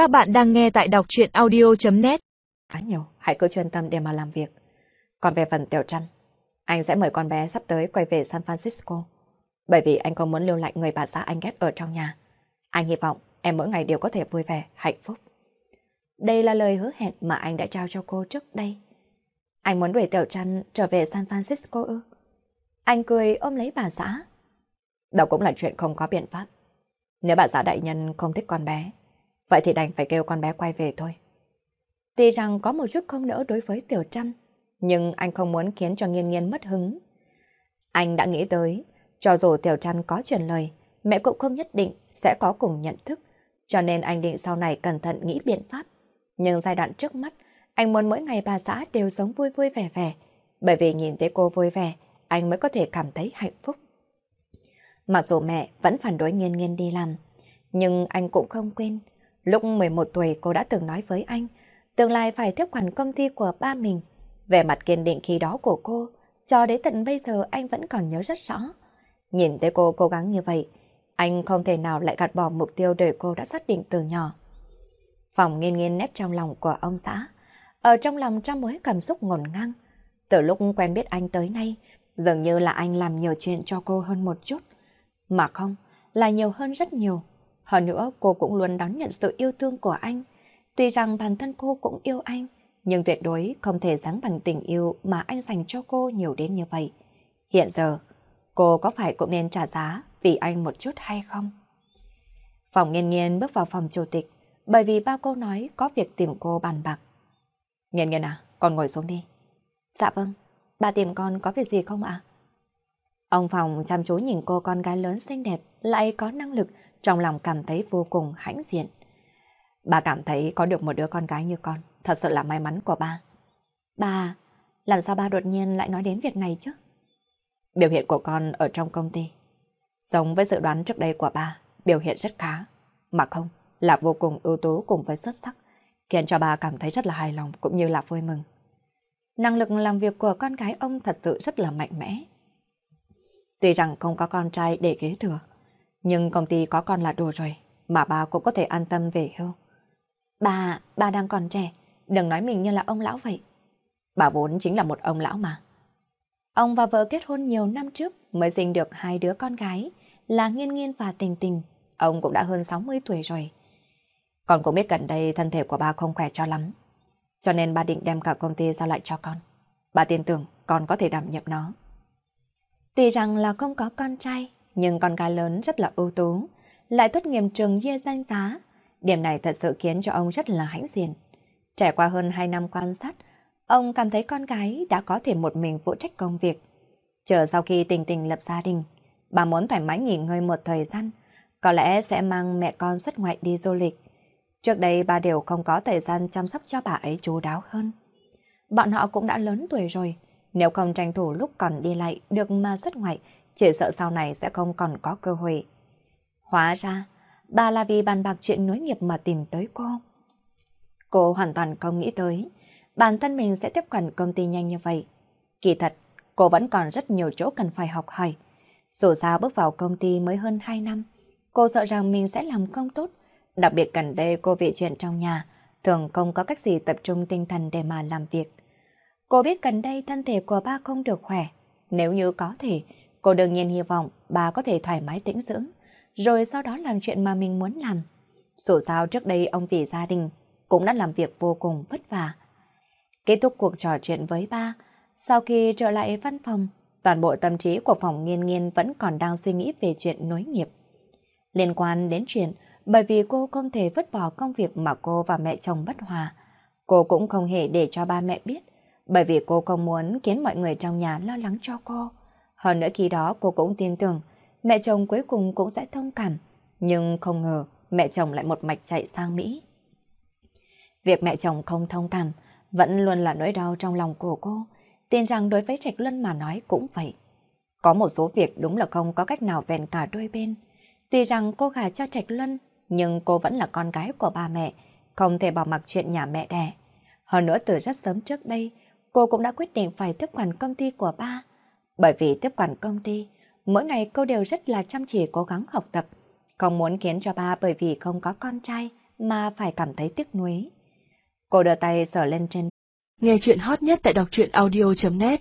Các bạn đang nghe tại đọc chuyện audio.net Khá nhiều, hãy cứ chuyên tâm để mà làm việc. Còn về phần Tiểu Trăn, anh sẽ mời con bé sắp tới quay về San Francisco. Bởi vì anh không muốn lưu lại người bà xã anh ghét ở trong nhà. Anh hy vọng em mỗi ngày đều có thể vui vẻ, hạnh phúc. Đây là lời hứa hẹn mà anh đã trao cho cô trước đây. Anh muốn đuổi Tiểu Trăn trở về San Francisco ư? Anh cười ôm lấy bà xã. Đó cũng là chuyện không có biện pháp. Nếu bà xã đại nhân không thích con bé, vậy thì đành phải kêu con bé quay về thôi. Tuy rằng có một chút không nỡ đối với Tiểu Trăn, nhưng anh không muốn khiến cho nghiên nghiên mất hứng. Anh đã nghĩ tới, cho dù Tiểu Trăn có truyền lời, mẹ cũng không nhất định sẽ có cùng nhận thức, cho nên anh định sau này cẩn thận nghĩ biện pháp. Nhưng giai đoạn trước mắt, anh muốn mỗi ngày bà xã đều sống vui vui vẻ vẻ, bởi vì nhìn thấy cô vui vẻ, anh mới có thể cảm thấy hạnh phúc. Mặc dù mẹ vẫn phản đối nghiên nghiên đi làm, nhưng anh cũng không quên. Lúc 11 tuổi cô đã từng nói với anh, tương lai phải tiếp quản công ty của ba mình. Về mặt kiên định khi đó của cô, cho đến tận bây giờ anh vẫn còn nhớ rất rõ. Nhìn thấy cô cố gắng như vậy, anh không thể nào lại gạt bỏ mục tiêu đời cô đã xác định từ nhỏ. Phòng nghiên nghiên nét trong lòng của ông xã, ở trong lòng trong mối cảm xúc ngổn ngang. Từ lúc quen biết anh tới nay, dường như là anh làm nhiều chuyện cho cô hơn một chút. Mà không, là nhiều hơn rất nhiều. Hơn nữa cô cũng luôn đón nhận sự yêu thương của anh. Tuy rằng bản thân cô cũng yêu anh, nhưng tuyệt đối không thể dáng bằng tình yêu mà anh dành cho cô nhiều đến như vậy. Hiện giờ, cô có phải cũng nên trả giá vì anh một chút hay không? Phòng nghiên nghiên bước vào phòng chủ tịch, bởi vì ba cô nói có việc tìm cô bàn bạc. Nghiên nghiên à, con ngồi xuống đi. Dạ vâng, bà tìm con có việc gì không ạ? Ông Phòng chăm chú nhìn cô con gái lớn xinh đẹp, lại có năng lực, trong lòng cảm thấy vô cùng hãnh diện. Bà cảm thấy có được một đứa con gái như con, thật sự là may mắn của ba. Ba, làm sao ba đột nhiên lại nói đến việc này chứ? Biểu hiện của con ở trong công ty, giống với dự đoán trước đây của ba, biểu hiện rất khá, mà không, là vô cùng ưu tú cùng với xuất sắc, khiến cho bà cảm thấy rất là hài lòng cũng như là vui mừng. Năng lực làm việc của con gái ông thật sự rất là mạnh mẽ. Tuy rằng không có con trai để kế thừa, nhưng công ty có con là đủ rồi, mà bà cũng có thể an tâm về hưu. Bà, bà đang còn trẻ, đừng nói mình như là ông lão vậy. Bà vốn chính là một ông lão mà. Ông và vợ kết hôn nhiều năm trước mới sinh được hai đứa con gái là Nghiên Nghiên và Tình Tình. Ông cũng đã hơn 60 tuổi rồi. Con cũng biết gần đây thân thể của bà không khỏe cho lắm. Cho nên bà định đem cả công ty giao lại cho con. Bà tin tưởng con có thể đảm nhiệm nó. Tuy rằng là không có con trai, nhưng con gái lớn rất là ưu tú, lại tốt nghiệp trường gia danh tá. Điểm này thật sự khiến cho ông rất là hãnh diện. Trải qua hơn 2 năm quan sát, ông cảm thấy con gái đã có thể một mình phụ trách công việc. Chờ sau khi tình tình lập gia đình, bà muốn thoải mái nghỉ ngơi một thời gian, có lẽ sẽ mang mẹ con xuất ngoại đi du lịch. Trước đây bà đều không có thời gian chăm sóc cho bà ấy chú đáo hơn. Bọn họ cũng đã lớn tuổi rồi, nếu không tranh thủ lúc còn đi lại được mà xuất ngoại, chỉ sợ sau này sẽ không còn có cơ hội. Hóa ra, bà là vì bàn bạc chuyện nối nghiệp mà tìm tới cô. Cô hoàn toàn không nghĩ tới, bản thân mình sẽ tiếp cận công ty nhanh như vậy. Kỳ thật, cô vẫn còn rất nhiều chỗ cần phải học hỏi. Dù sao bước vào công ty mới hơn 2 năm, cô sợ rằng mình sẽ làm không tốt. Đặc biệt gần đây cô vì chuyện trong nhà, thường không có cách gì tập trung tinh thần để mà làm việc. Cô biết gần đây thân thể của ba không được khỏe. Nếu như có thể, cô đương nhiên hy vọng bà có thể thoải mái tĩnh dưỡng, rồi sau đó làm chuyện mà mình muốn làm. Dù sao trước đây ông vì gia đình cũng đã làm việc vô cùng vất vả. Kết thúc cuộc trò chuyện với ba, sau khi trở lại văn phòng, toàn bộ tâm trí của phòng nghiên nghiên vẫn còn đang suy nghĩ về chuyện nối nghiệp. Liên quan đến chuyện, bởi vì cô không thể vứt bỏ công việc mà cô và mẹ chồng bất hòa, cô cũng không hề để cho ba mẹ biết bởi vì cô không muốn khiến mọi người trong nhà lo lắng cho cô. Hơn nữa khi đó cô cũng tin tưởng mẹ chồng cuối cùng cũng sẽ thông cảm. Nhưng không ngờ mẹ chồng lại một mạch chạy sang Mỹ. Việc mẹ chồng không thông cảm vẫn luôn là nỗi đau trong lòng của cô. Tin rằng đối với Trạch Luân mà nói cũng vậy. Có một số việc đúng là không có cách nào vẹn cả đôi bên. Tuy rằng cô gả cho Trạch Luân, nhưng cô vẫn là con gái của ba mẹ, không thể bỏ mặc chuyện nhà mẹ đẻ. Hơn nữa từ rất sớm trước đây, cô cũng đã quyết định phải tiếp quản công ty của ba. Bởi vì tiếp quản công ty, mỗi ngày cô đều rất là chăm chỉ cố gắng học tập, không muốn khiến cho ba bởi vì không có con trai mà phải cảm thấy tiếc nuối. Cô đưa tay sờ lên trên. Nghe chuyện hot nhất tại đọc truyện audio.net